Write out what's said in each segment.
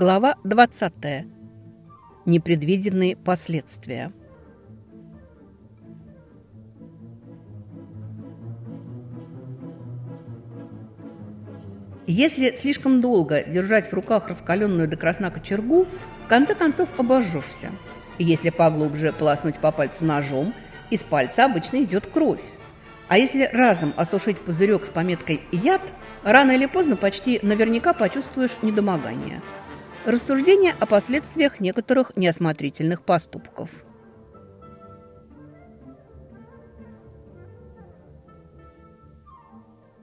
Глава 20. Непредвиденные последствия. Если слишком долго держать в руках раскаленную до красна кочергу, в конце концов обожжешься. Если поглубже полоснуть по пальцу ножом, из пальца обычно идет кровь. А если разом осушить пузырек с пометкой «яд», рано или поздно почти наверняка почувствуешь недомогание. Рассуждение о последствиях некоторых неосмотрительных поступков.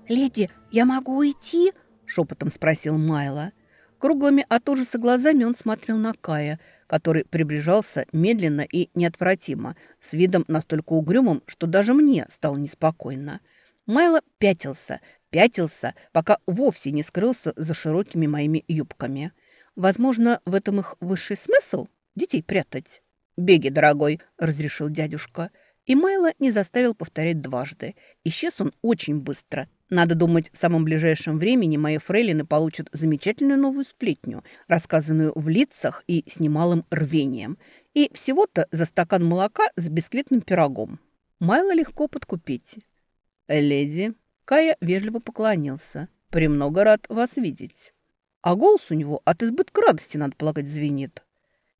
«Леди, я могу уйти?» – шепотом спросил Майло. Круглыми от ужаса глазами он смотрел на Кая, который приближался медленно и неотвратимо, с видом настолько угрюмым, что даже мне стало неспокойно. Майло пятился, пятился, пока вовсе не скрылся за широкими моими юбками. Возможно, в этом их высший смысл – детей прятать. «Беги, дорогой», – разрешил дядюшка. И Майло не заставил повторять дважды. Исчез он очень быстро, надо думать, в самом ближайшем времени мои фрейлины получат замечательную новую сплетню, рассказанную в лицах и с немалым рвением. И всего-то за стакан молока с бисквитным пирогом. Майло легко подкупить. «Леди», — Кая вежливо поклонился, — «премного рад вас видеть». А голос у него от избытка радости, надо полагать, звенит.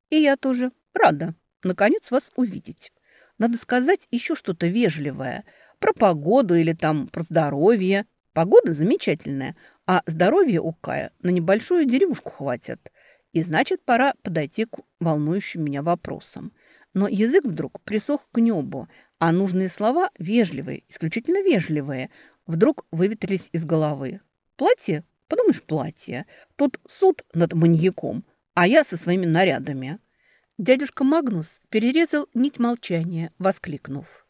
«И я тоже рада, наконец, вас увидеть. Надо сказать еще что-то вежливое — про погоду или там про здоровье. Погода замечательная, а здоровье у Кая на небольшую деревушку хватит. И значит, пора подойти к волнующим меня вопросам. Но язык вдруг присох к небу, а нужные слова, вежливые, исключительно вежливые, вдруг выветрились из головы. Платье? Подумаешь, платье. Тут суд над маньяком, а я со своими нарядами. Дядюшка Магнус перерезал нить молчания, воскликнув.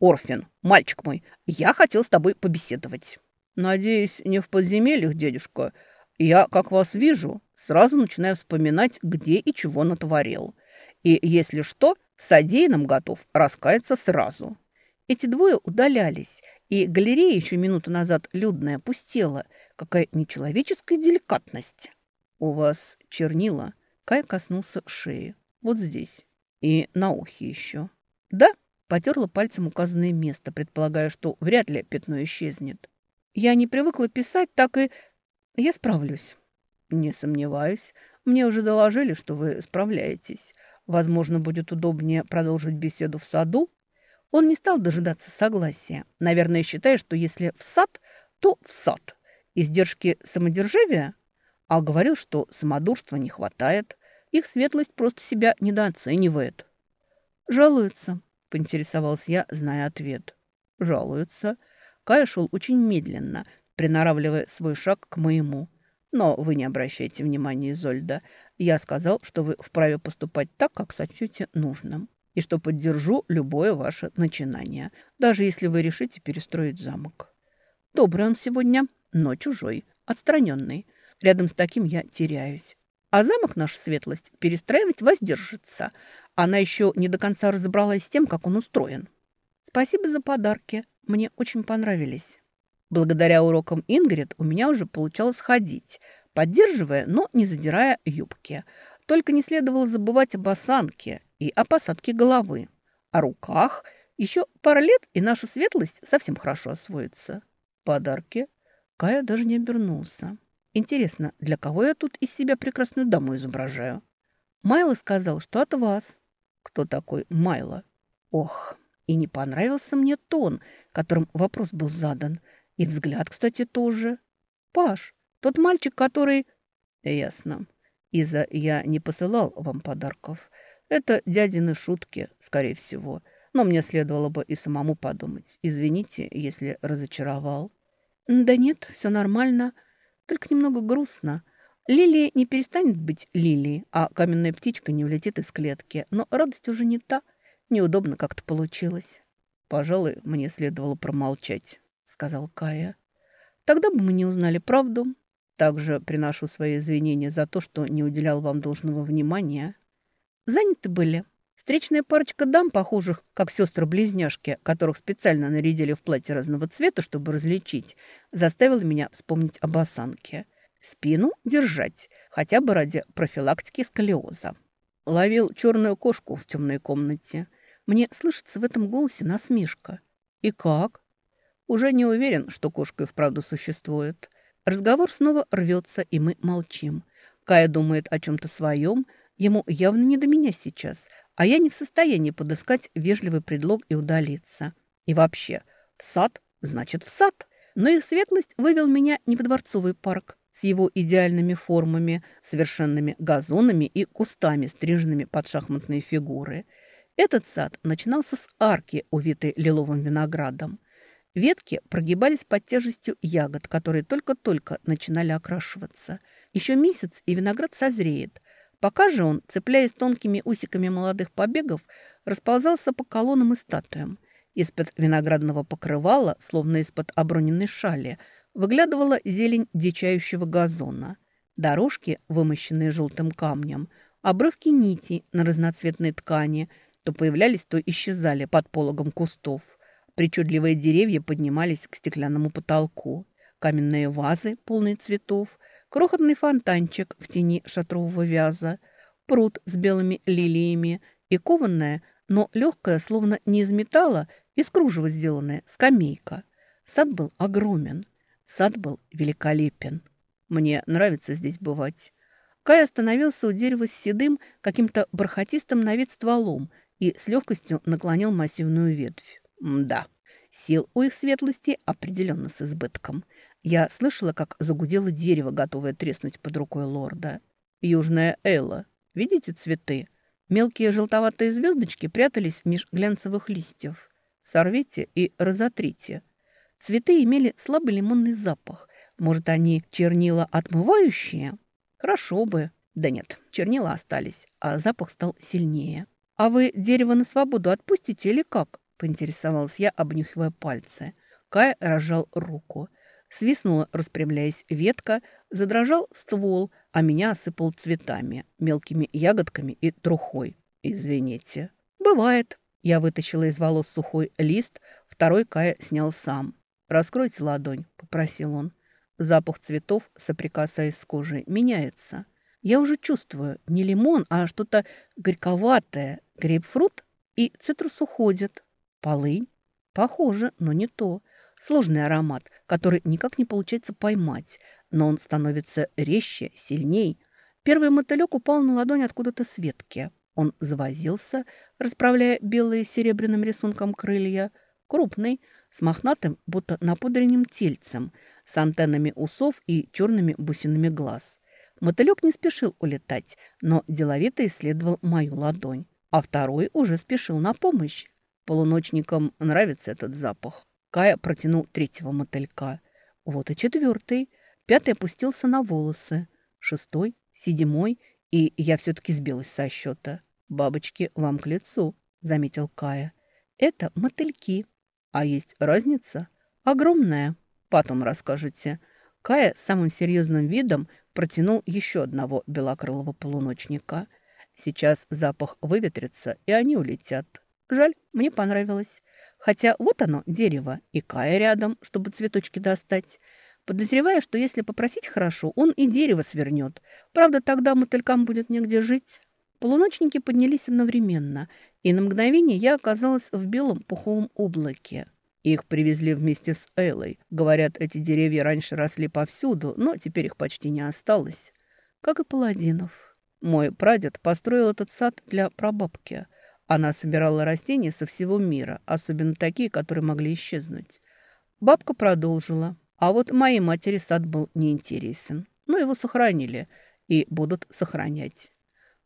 Орфин, мальчик мой, я хотел с тобой побеседовать. Надеюсь, не в подземельях, дедушка. Я, как вас вижу, сразу начинаю вспоминать, где и чего натворил. И, если что, в содеянном готов раскаяться сразу. Эти двое удалялись, и галерея еще минуту назад людная пустела. Какая нечеловеческая деликатность. У вас чернила. Кай коснулся шеи. Вот здесь. И на ухе еще. Да? Потерла пальцем указанное место, предполагая, что вряд ли пятно исчезнет. Я не привыкла писать, так и... Я справлюсь. Не сомневаюсь. Мне уже доложили, что вы справляетесь. Возможно, будет удобнее продолжить беседу в саду. Он не стал дожидаться согласия. Наверное, считая, что если в сад, то в сад. Издержки самодержавия? А говорил, что самодурства не хватает. Их светлость просто себя недооценивает. Жалуются, – поинтересовался я, зная ответ. «Жалуются». Кая шел очень медленно, приноравливая свой шаг к моему. «Но вы не обращайте внимания, Изольда. Я сказал, что вы вправе поступать так, как сочтете нужным, и что поддержу любое ваше начинание, даже если вы решите перестроить замок. Добрый он сегодня, но чужой, отстраненный. Рядом с таким я теряюсь. А замок наша светлость перестраивать воздержится. Она еще не до конца разобралась с тем, как он устроен. Спасибо за подарки. Мне очень понравились. Благодаря урокам Ингрид у меня уже получалось ходить, поддерживая, но не задирая юбки. Только не следовало забывать об осанке и о посадке головы. О руках. Еще пара лет, и наша светлость совсем хорошо освоится. Подарки? Кая даже не обернулся. Интересно, для кого я тут из себя прекрасную даму изображаю? Майло сказал, что от вас. Кто такой Майло? Ох, и не понравился мне тон, которым вопрос был задан. И взгляд, кстати, тоже. Паш, тот мальчик, который... Ясно. Иза, я не посылал вам подарков. Это дядины шутки, скорее всего. Но мне следовало бы и самому подумать. Извините, если разочаровал. Да нет, все нормально. Только немного грустно. Лилия не перестанет быть лилией, а каменная птичка не улетит из клетки. Но радость уже не та. Неудобно как-то получилось. «Пожалуй, мне следовало промолчать», — сказал Кая. «Тогда бы мы не узнали правду. Также приношу свои извинения за то, что не уделял вам должного внимания. Заняты были. Встречная парочка дам, похожих, как сестры-близняшки, которых специально нарядили в платье разного цвета, чтобы различить, заставила меня вспомнить об осанке. Спину держать, хотя бы ради профилактики сколиоза. Ловил черную кошку в темной комнате. Мне слышится в этом голосе насмешка. И как? Уже не уверен, что кошка и вправду существует. Разговор снова рвется, и мы молчим. Кая думает о чем-то своем. Ему явно не до меня сейчас, а я не в состоянии подыскать вежливый предлог и удалиться. И вообще, в сад значит в сад. Но их светлость вывел меня не в дворцовый парк с его идеальными формами, совершенными газонами и кустами, стриженными под шахматные фигуры. Этот сад начинался с арки, увитой лиловым виноградом. Ветки прогибались под тяжестью ягод, которые только-только начинали окрашиваться. Еще месяц, и виноград созреет. Пока же он, цепляясь тонкими усиками молодых побегов, расползался по колоннам и статуям. Из-под виноградного покрывала, словно из-под оброненной шали, выглядывала зелень дичающего газона. Дорожки, вымощенные желтым камнем, обрывки нитей на разноцветной ткани, то появлялись, то исчезали под пологом кустов. Причудливые деревья поднимались к стеклянному потолку. Каменные вазы, полные цветов, крохотный фонтанчик в тени шатрового вяза, пруд с белыми лилиями и кованная, но легкая, словно не из металла, из кружева сделанная, скамейка. Сад был огромен, сад был великолепен. Мне нравится здесь бывать. Кай остановился у дерева с седым, каким-то бархатистым на вид стволом и с легкостью наклонил массивную ветвь. Да, сил у их светлости определенно с избытком. Я слышала, как загудело дерево, готовое треснуть под рукой лорда. Южная Элла. Видите цветы? Мелкие желтоватые звездочки прятались меж глянцевых листьев. Сорвите и разотрите. Цветы имели слабый лимонный запах. Может, они чернила отмывающие? Хорошо бы. Да нет, чернила остались, а запах стал сильнее. А вы дерево на свободу отпустите или как? поинтересовалась я, обнюхивая пальцы. Кай разжал руку. Свистнула, распрямляясь ветка, задрожал ствол, а меня осыпал цветами, мелкими ягодками и трухой. «Извините». «Бывает». Я вытащила из волос сухой лист, второй Кая снял сам. «Раскройте ладонь», — попросил он. Запах цветов, соприкасаясь с кожей, меняется. Я уже чувствую не лимон, а что-то горьковатое. Грейпфрут и цитрус уходят. Полынь? Похоже, но не то. Сложный аромат, который никак не получается поймать, но он становится резче, сильней. Первый мотылек упал на ладонь откуда-то с ветки. Он завозился, расправляя белые серебряным рисунком крылья. Крупный, с мохнатым, будто напудренным тельцем, с антеннами усов и черными бусинами глаз. Мотылек не спешил улетать, но деловито исследовал мою ладонь. А второй уже спешил на помощь. Полуночникам нравится этот запах. Кая протянул третьего мотылька. Вот и четвертый. Пятый опустился на волосы. Шестой, седьмой, и я все-таки сбилась со счета. «Бабочки вам к лицу», — заметил Кая. «Это мотыльки. А есть разница? Огромная. Потом расскажете». Кая самым серьезным видом протянул еще одного белокрылого полуночника. Сейчас запах выветрится, и они улетят. Жаль, мне понравилось. Хотя вот оно, дерево, и Кая рядом, чтобы цветочки достать. Подозревая, что если попросить хорошо, он и дерево свернет. Правда, тогда мотылькам будет негде жить. Полуночники поднялись одновременно, и на мгновение я оказалась в белом пуховом облаке. Их привезли вместе с Эллой. Говорят, эти деревья раньше росли повсюду, но теперь их почти не осталось. Как и паладинов. Мой прадед построил этот сад для прабабки – она собирала растения со всего мира, особенно такие, которые могли исчезнуть. Бабка продолжила. А вот моей матери сад был неинтересен. Но его сохранили и будут сохранять.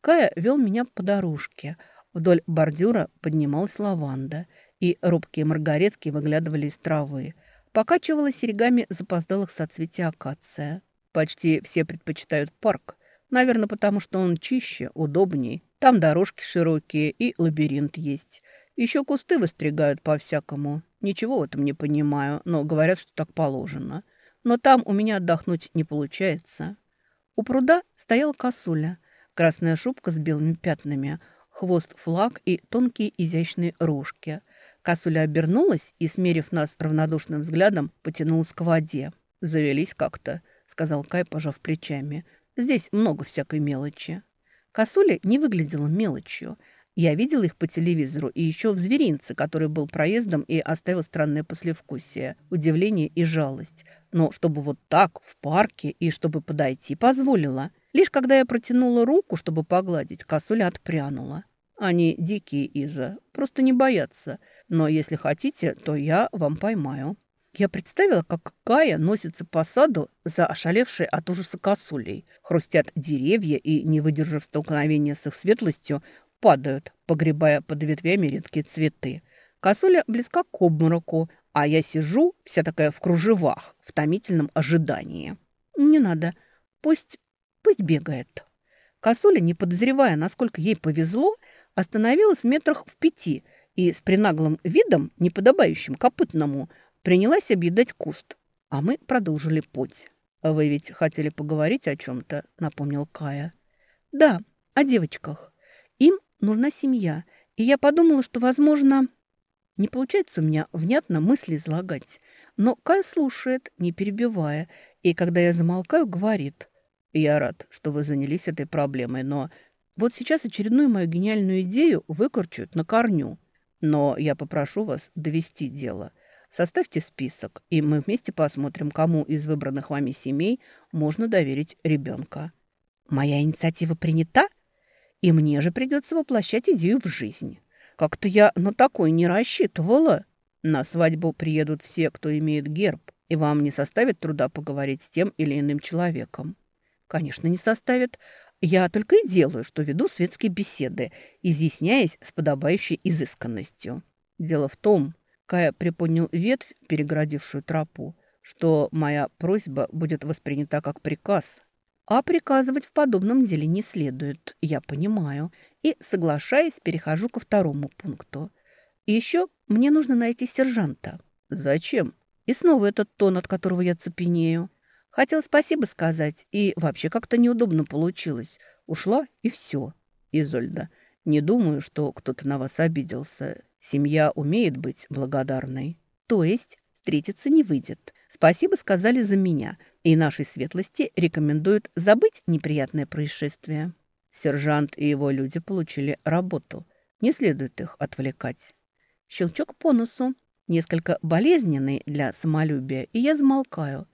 Кая вел меня по дорожке. Вдоль бордюра поднималась лаванда, и робкие маргаретки выглядывали из травы. Покачивала серьгами запоздалых соцветий акация. Почти все предпочитают парк. Наверное, потому что он чище, удобней там дорожки широкие и лабиринт есть. Еще кусты выстригают по-всякому. Ничего в этом не понимаю, но говорят, что так положено. Но там у меня отдохнуть не получается. У пруда стояла косуля. Красная шубка с белыми пятнами, хвост флаг и тонкие изящные рожки. Косуля обернулась и, смерив нас равнодушным взглядом, потянулась к воде. Завелись как-то, сказал Кай, пожав плечами. «Здесь много всякой мелочи». Косуля не выглядела мелочью. Я видела их по телевизору и еще в «Зверинце», который был проездом и оставил странное послевкусие, удивление и жалость. Но чтобы вот так, в парке, и чтобы подойти, позволила. Лишь когда я протянула руку, чтобы погладить, косуля отпрянула. Они дикие, Иза, просто не боятся. Но если хотите, то я вам поймаю. Я представила, как Кая носится по саду за ошалевшей от ужаса косулей. Хрустят деревья и, не выдержав столкновения с их светлостью, падают, погребая под ветвями редкие цветы. Косуля близка к обмороку, а я сижу, вся такая в кружевах, в томительном ожидании. Не надо, пусть, пусть бегает. Косуля, не подозревая, насколько ей повезло, остановилась в метрах в пяти и с принаглым видом, неподобающим копытному, принялась объедать куст, а мы продолжили путь. «Вы ведь хотели поговорить о чем-то?» – напомнил Кая. «Да, о девочках. Им нужна семья, и я подумала, что, возможно, не получается у меня внятно мысли излагать. Но Кай слушает, не перебивая, и когда я замолкаю, говорит. «Я рад, что вы занялись этой проблемой, но вот сейчас очередную мою гениальную идею выкорчуют на корню. Но я попрошу вас довести дело». Составьте список, и мы вместе посмотрим, кому из выбранных вами семей можно доверить ребенка. Моя инициатива принята, и мне же придется воплощать идею в жизнь. Как-то я на такой не рассчитывала. На свадьбу приедут все, кто имеет герб, и вам не составит труда поговорить с тем или иным человеком. Конечно, не составит. Я только и делаю, что веду светские беседы, изъясняясь с подобающей изысканностью. Дело в том, Кая приподнял ветвь, перегородившую тропу, что моя просьба будет воспринята как приказ. А приказывать в подобном деле не следует, я понимаю. И, соглашаясь, перехожу ко второму пункту. Еще мне нужно найти сержанта. Зачем? И снова этот тон, от которого я цепенею. Хотел спасибо сказать, и вообще как-то неудобно получилось. Ушла, и все. Изольда, не думаю, что кто-то на вас обиделся. Семья умеет быть благодарной. То есть встретиться не выйдет. Спасибо сказали за меня, и нашей светлости рекомендуют забыть неприятное происшествие. Сержант и его люди получили работу. Не следует их отвлекать. Щелчок по носу, несколько болезненный для самолюбия, и я замолкаю.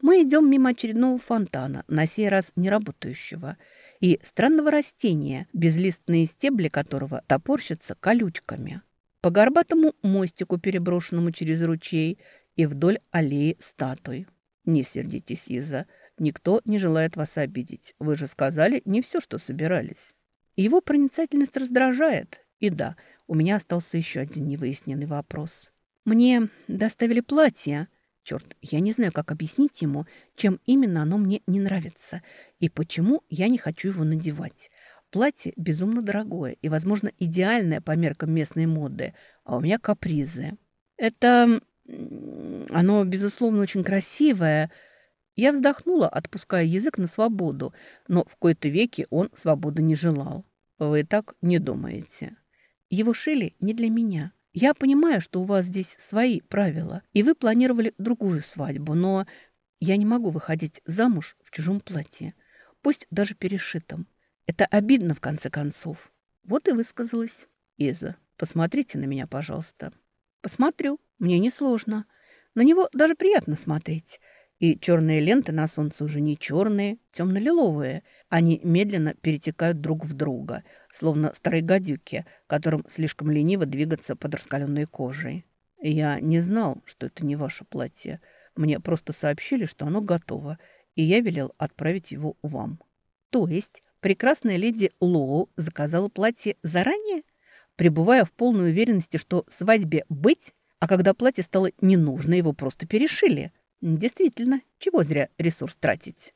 Мы идем мимо очередного фонтана, на сей раз не работающего, и странного растения, безлистные стебли которого топорщатся колючками по горбатому мостику, переброшенному через ручей, и вдоль аллеи статуй. Не сердитесь, Иза, никто не желает вас обидеть. Вы же сказали не все, что собирались. Его проницательность раздражает. И да, у меня остался еще один невыясненный вопрос. Мне доставили платье. Черт, я не знаю, как объяснить ему, чем именно оно мне не нравится и почему я не хочу его надевать. Платье безумно дорогое и, возможно, идеальное по меркам местной моды, а у меня капризы. Это... Оно, безусловно, очень красивое. Я вздохнула, отпуская язык на свободу, но в кои-то веки он свободы не желал. Вы так не думаете. Его шили не для меня. Я понимаю, что у вас здесь свои правила, и вы планировали другую свадьбу, но я не могу выходить замуж в чужом платье, пусть даже перешитом. Это обидно, в конце концов. Вот и высказалась. Иза, посмотрите на меня, пожалуйста. Посмотрю. Мне несложно. На него даже приятно смотреть. И черные ленты на солнце уже не черные, темно-лиловые. Они медленно перетекают друг в друга, словно старые гадюки, которым слишком лениво двигаться под раскаленной кожей. Я не знал, что это не ваше платье. Мне просто сообщили, что оно готово, и я велел отправить его вам. То есть прекрасная леди Лоу заказала платье заранее, пребывая в полной уверенности, что свадьбе быть, а когда платье стало не его просто перешили. Действительно, чего зря ресурс тратить.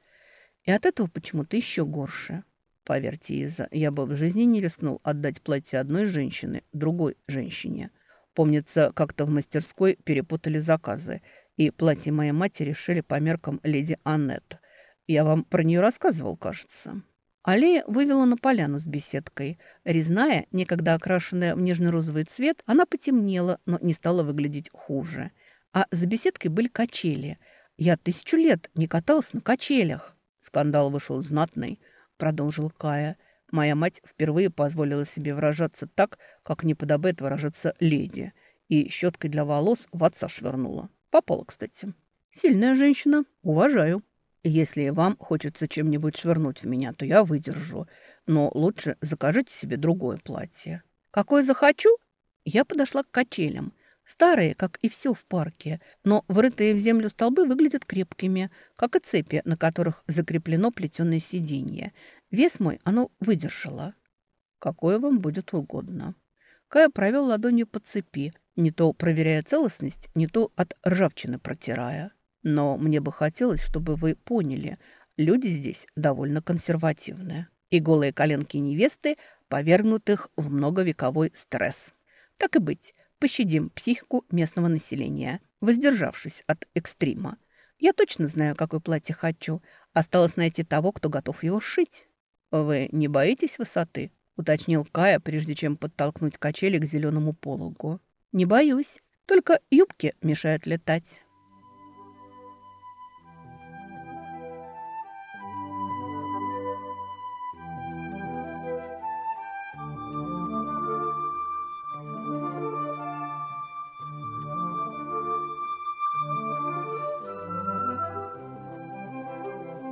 И от этого почему-то еще горше. Поверьте, Иза, я бы в жизни не рискнул отдать платье одной женщины другой женщине. Помнится, как-то в мастерской перепутали заказы, и платье моей матери шили по меркам леди Аннет. Я вам про нее рассказывал, кажется. Аллея вывела на поляну с беседкой. Резная, некогда окрашенная в нежно-розовый цвет, она потемнела, но не стала выглядеть хуже. А за беседкой были качели. Я тысячу лет не каталась на качелях. Скандал вышел знатный, продолжил Кая. Моя мать впервые позволила себе выражаться так, как не подобает выражаться леди. И щеткой для волос в отца швырнула. Попала, кстати. Сильная женщина. Уважаю. Если вам хочется чем-нибудь швырнуть в меня, то я выдержу. Но лучше закажите себе другое платье. Какое захочу? Я подошла к качелям. Старые, как и все в парке, но врытые в землю столбы выглядят крепкими, как и цепи, на которых закреплено плетеное сиденье. Вес мой оно выдержало. Какое вам будет угодно. Кая провел ладонью по цепи, не то проверяя целостность, не то от ржавчины протирая. Но мне бы хотелось, чтобы вы поняли, люди здесь довольно консервативные. И голые коленки невесты повергнутых в многовековой стресс. Так и быть, пощадим психику местного населения, воздержавшись от экстрима. Я точно знаю, какое платье хочу. Осталось найти того, кто готов его шить. «Вы не боитесь высоты?» – уточнил Кая, прежде чем подтолкнуть качели к зеленому пологу. «Не боюсь. Только юбки мешают летать».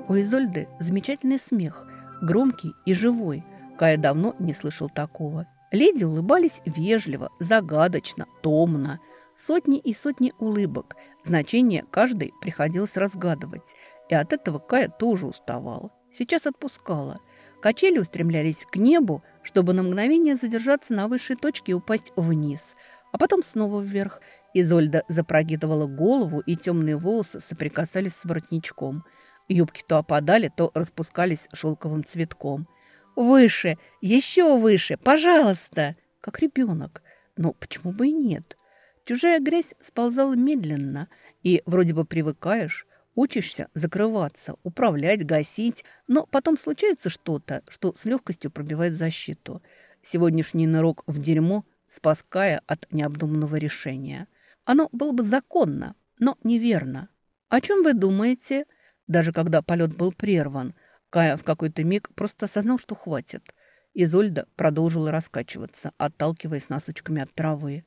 У Изольды замечательный смех, громкий и живой. Кая давно не слышал такого. Леди улыбались вежливо, загадочно, томно. Сотни и сотни улыбок. Значение каждой приходилось разгадывать. И от этого Кая тоже уставала. Сейчас отпускала. Качели устремлялись к небу, чтобы на мгновение задержаться на высшей точке и упасть вниз, а потом снова вверх. Изольда запрогидывала голову, и темные волосы соприкасались с воротничком – Юбки то опадали, то распускались шелковым цветком. «Выше! Еще выше! Пожалуйста!» Как ребенок. Но почему бы и нет? Чужая грязь сползала медленно, и вроде бы привыкаешь, учишься закрываться, управлять, гасить, но потом случается что-то, что с легкостью пробивает защиту. Сегодняшний нырок в дерьмо спас Кая от необдуманного решения. Оно было бы законно, но неверно. «О чем вы думаете?» Даже когда полет был прерван, Кая в какой-то миг просто осознал, что хватит. Изольда продолжила раскачиваться, отталкиваясь носочками от травы.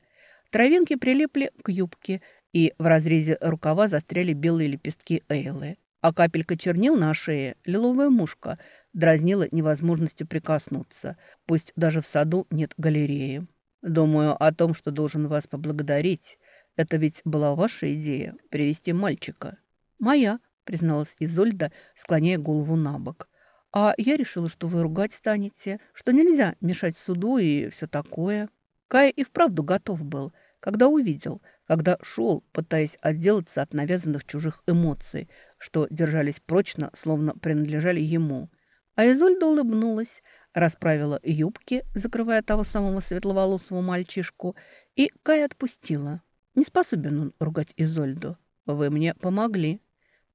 Травинки прилипли к юбке, и в разрезе рукава застряли белые лепестки эйлы. А капелька чернил на шее, лиловая мушка, дразнила невозможностью прикоснуться. Пусть даже в саду нет галереи. Думаю о том, что должен вас поблагодарить. Это ведь была ваша идея – привести мальчика. Моя, призналась Изольда, склоняя голову на бок. «А я решила, что вы ругать станете, что нельзя мешать суду и все такое». Кай и вправду готов был, когда увидел, когда шел, пытаясь отделаться от навязанных чужих эмоций, что держались прочно, словно принадлежали ему. А Изольда улыбнулась, расправила юбки, закрывая того самого светловолосого мальчишку, и Кай отпустила. Не способен он ругать Изольду. «Вы мне помогли»,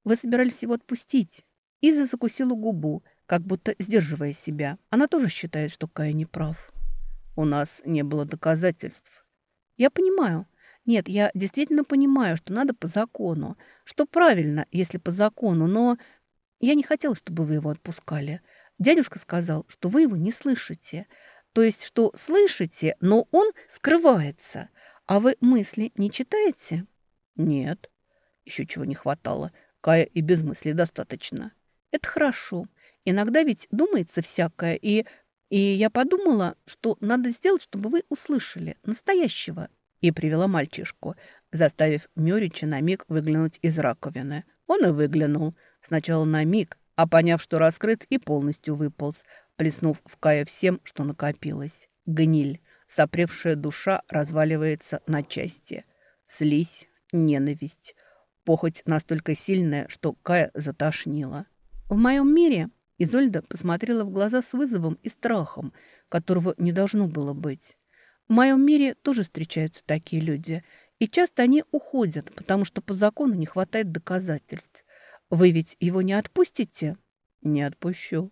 вы собирались его отпустить?» Иза закусила губу, как будто сдерживая себя. Она тоже считает, что Кая не прав. «У нас не было доказательств». «Я понимаю. Нет, я действительно понимаю, что надо по закону. Что правильно, если по закону, но я не хотела, чтобы вы его отпускали. Дядюшка сказал, что вы его не слышите. То есть, что слышите, но он скрывается. А вы мысли не читаете?» «Нет». Еще чего не хватало – Кая и без мысли достаточно. Это хорошо. Иногда ведь думается всякое, и... И я подумала, что надо сделать, чтобы вы услышали настоящего. И привела мальчишку, заставив Мюрича на миг выглянуть из раковины. Он и выглянул. Сначала на миг, а поняв, что раскрыт, и полностью выполз, плеснув в Кая всем, что накопилось. Гниль. Сопревшая душа разваливается на части. Слизь, ненависть. Похоть настолько сильная, что Кая затошнила. В моем мире Изольда посмотрела в глаза с вызовом и страхом, которого не должно было быть. В моем мире тоже встречаются такие люди, и часто они уходят, потому что по закону не хватает доказательств. Вы ведь его не отпустите? Не отпущу.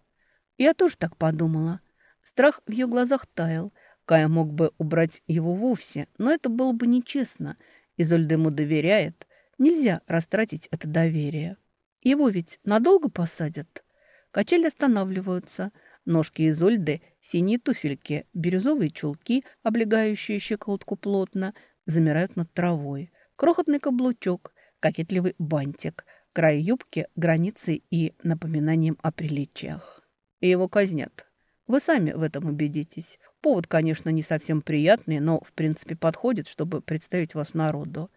Я тоже так подумала. Страх в ее глазах таял. Кая мог бы убрать его вовсе, но это было бы нечестно. Изольда ему доверяет – Нельзя растратить это доверие. Его ведь надолго посадят. Качели останавливаются. Ножки Изольды, синие туфельки, бирюзовые чулки, облегающие щеколотку плотно, замирают над травой. Крохотный каблучок, кокетливый бантик, край юбки границей и напоминанием о приличиях. И его казнят. Вы сами в этом убедитесь. Повод, конечно, не совсем приятный, но, в принципе, подходит, чтобы представить вас народу.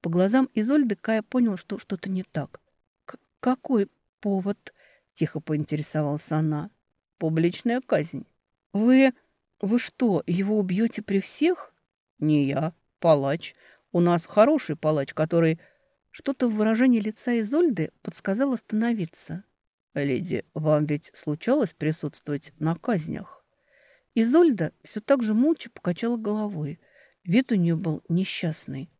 По глазам Изольды Кая понял, что что-то не так. «Какой повод?» – тихо поинтересовалась она. «Публичная казнь». «Вы... вы что, его убьете при всех?» «Не я, палач. У нас хороший палач, который...» Что-то в выражении лица Изольды подсказало остановиться. «Леди, вам ведь случалось присутствовать на казнях?» Изольда все так же молча покачала головой. Вид у нее был несчастный.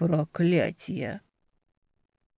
«Проклятие!»